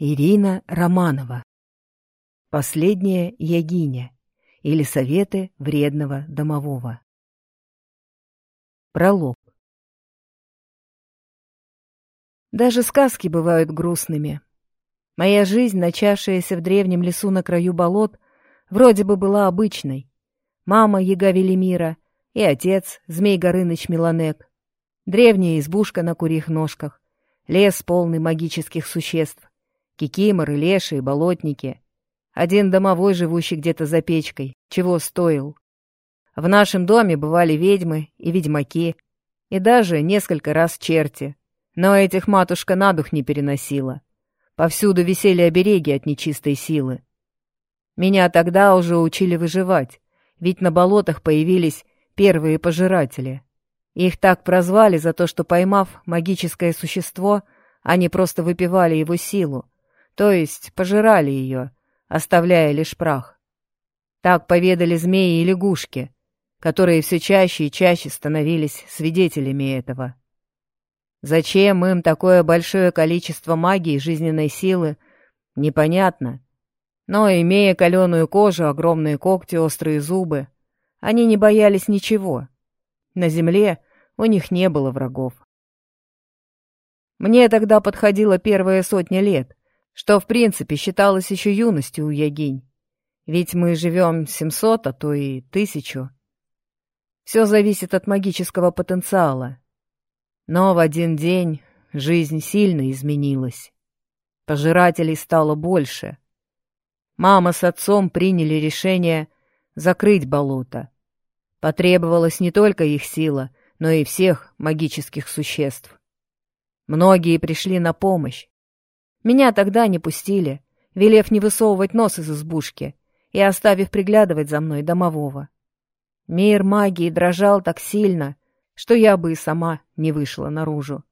Ирина Романова. Последняя ягиня или советы вредного домового. Пролог. Даже сказки бывают грустными. Моя жизнь, начавшаяся в древнем лесу на краю болот, вроде бы была обычной. Мама Яга Велимира и отец Змей Горыныч Миланек. Древняя избушка на курьих ножках. Лес полный магических существ кикиморы, леши и болотники. Один домовой, живущий где-то за печкой, чего стоил. В нашем доме бывали ведьмы и ведьмаки, и даже несколько раз черти. Но этих матушка на дух не переносила. Повсюду висели обереги от нечистой силы. Меня тогда уже учили выживать, ведь на болотах появились первые пожиратели. Их так прозвали за то, что, поймав магическое существо, они просто выпивали его силу, то есть пожирали ее, оставляя лишь прах. Так поведали змеи и лягушки, которые все чаще и чаще становились свидетелями этого. Зачем им такое большое количество магии и жизненной силы, непонятно. Но, имея каленую кожу, огромные когти, острые зубы, они не боялись ничего. На земле у них не было врагов. Мне тогда подходила первая сотня лет, что, в принципе, считалось еще юностью у Ягинь. Ведь мы живем семьсот, а то и тысячу. Все зависит от магического потенциала. Но в один день жизнь сильно изменилась. Пожирателей стало больше. Мама с отцом приняли решение закрыть болото. Потребовалась не только их сила, но и всех магических существ. Многие пришли на помощь, меня тогда не пустили, велев не высовывать нос из избушки и оставив приглядывать за мной домового. Мир магии дрожал так сильно, что я бы и сама не вышла наружу.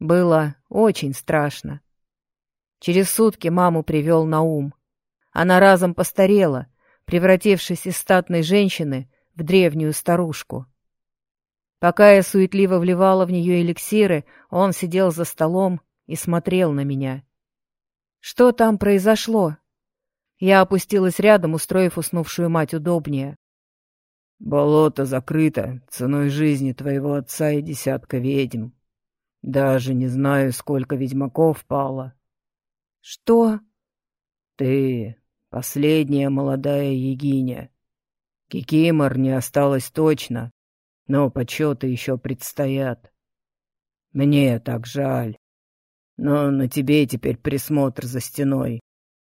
Было очень страшно. Через сутки маму привел на ум. Она разом постарела, превратившись из статной женщины в древнюю старушку. Пока я суетливо вливала в нее эликсиры, он сидел за столом и смотрел на меня. Что там произошло? Я опустилась рядом, устроив уснувшую мать удобнее. Болото закрыто ценой жизни твоего отца и десятка ведьм. Даже не знаю, сколько ведьмаков пало. Что? Ты последняя молодая егиня. Кикимор не осталось точно, но почеты еще предстоят. Мне так жаль. Но на тебе теперь присмотр за стеной.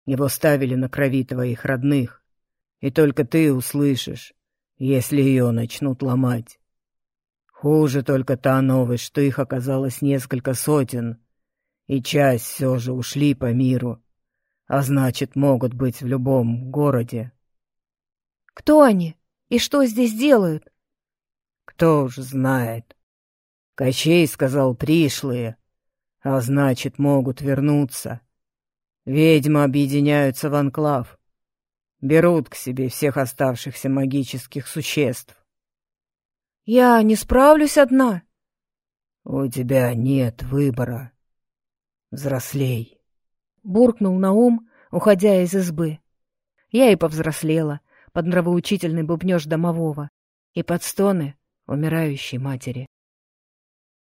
Его ставили на крови твоих родных. И только ты услышишь, если ее начнут ломать. Хуже только та новость, что их оказалось несколько сотен, и часть все же ушли по миру, а значит, могут быть в любом городе. Кто они? И что здесь делают? Кто уж знает. Кощей сказал пришлые, а значит, могут вернуться. Ведьмы объединяются в анклав. Берут к себе всех оставшихся магических существ. Я не справлюсь одна. У тебя нет выбора. Взрослей. Буркнул Наум, уходя из избы. Я и повзрослела под нравоучительный бубнеж домового и под стоны умирающей матери.